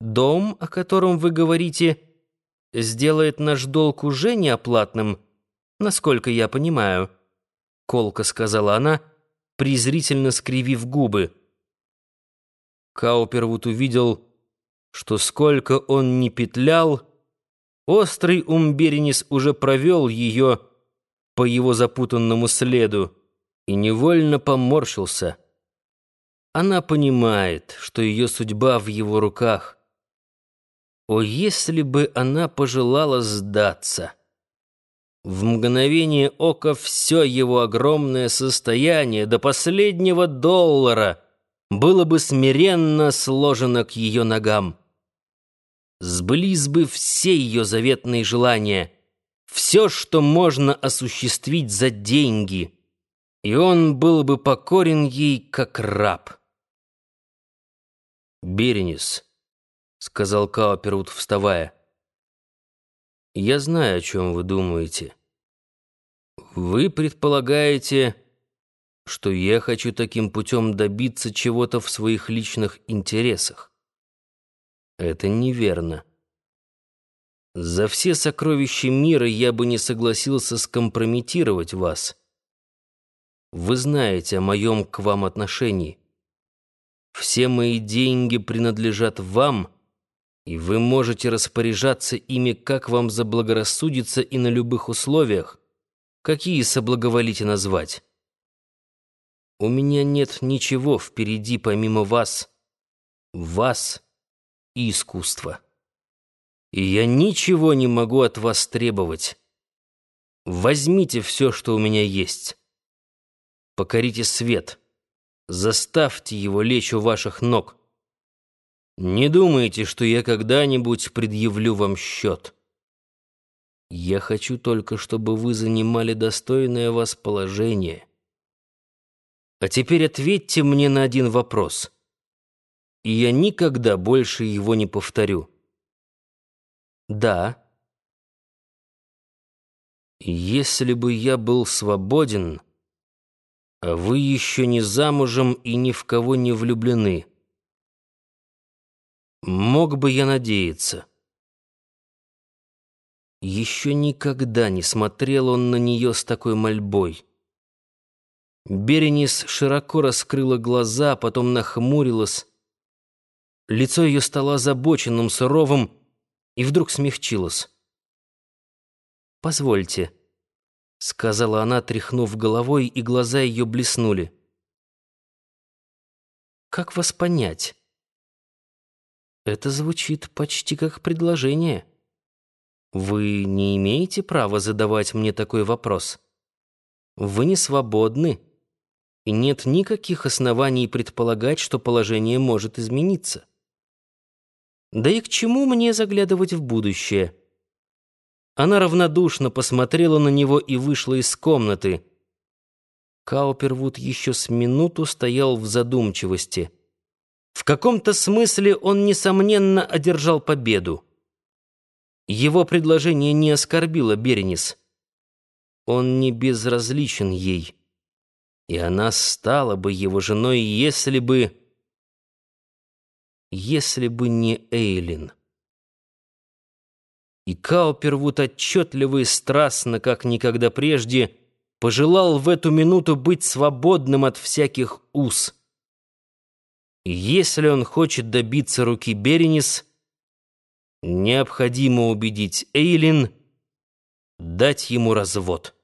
Дом, о котором вы говорите, сделает наш долг уже неоплатным, насколько я понимаю, — колко сказала она, презрительно скривив губы. Каупервуд увидел, что сколько он ни петлял, острый ум Беренис уже провел ее по его запутанному следу и невольно поморщился. Она понимает, что ее судьба в его руках. О, если бы она пожелала сдаться! В мгновение ока все его огромное состояние до последнего доллара было бы смиренно сложено к ее ногам. Сбылись бы все ее заветные желания, все, что можно осуществить за деньги, и он был бы покорен ей, как раб. «Беренис», — сказал Каупервуд, вставая, — «я знаю, о чем вы думаете. Вы предполагаете, что я хочу таким путем добиться чего-то в своих личных интересах. Это неверно. За все сокровища мира я бы не согласился скомпрометировать вас. Вы знаете о моем к вам отношении. Все мои деньги принадлежат вам, и вы можете распоряжаться ими, как вам заблагорассудится и на любых условиях, какие соблаговолите назвать. У меня нет ничего впереди помимо вас, вас и искусства. И я ничего не могу от вас требовать. Возьмите все, что у меня есть. Покорите свет. Заставьте его лечь у ваших ног. Не думайте, что я когда-нибудь предъявлю вам счет. Я хочу только, чтобы вы занимали достойное вас положение. А теперь ответьте мне на один вопрос. И я никогда больше его не повторю. Да. Если бы я был свободен а вы еще не замужем и ни в кого не влюблены. Мог бы я надеяться. Еще никогда не смотрел он на нее с такой мольбой. Беренис широко раскрыла глаза, потом нахмурилась. Лицо ее стало озабоченным, суровым, и вдруг смягчилось. «Позвольте», — сказала она, тряхнув головой, и глаза ее блеснули. «Как вас понять?» «Это звучит почти как предложение. Вы не имеете права задавать мне такой вопрос. Вы не свободны, и нет никаких оснований предполагать, что положение может измениться. Да и к чему мне заглядывать в будущее?» Она равнодушно посмотрела на него и вышла из комнаты. Каупервуд еще с минуту стоял в задумчивости. В каком-то смысле он, несомненно, одержал победу. Его предложение не оскорбило Беренис. Он не безразличен ей. И она стала бы его женой, если бы... Если бы не Эйлин. И Каупервуд отчетливо и страстно, как никогда прежде, пожелал в эту минуту быть свободным от всяких уз. Если он хочет добиться руки Беренис, необходимо убедить Эйлин дать ему развод.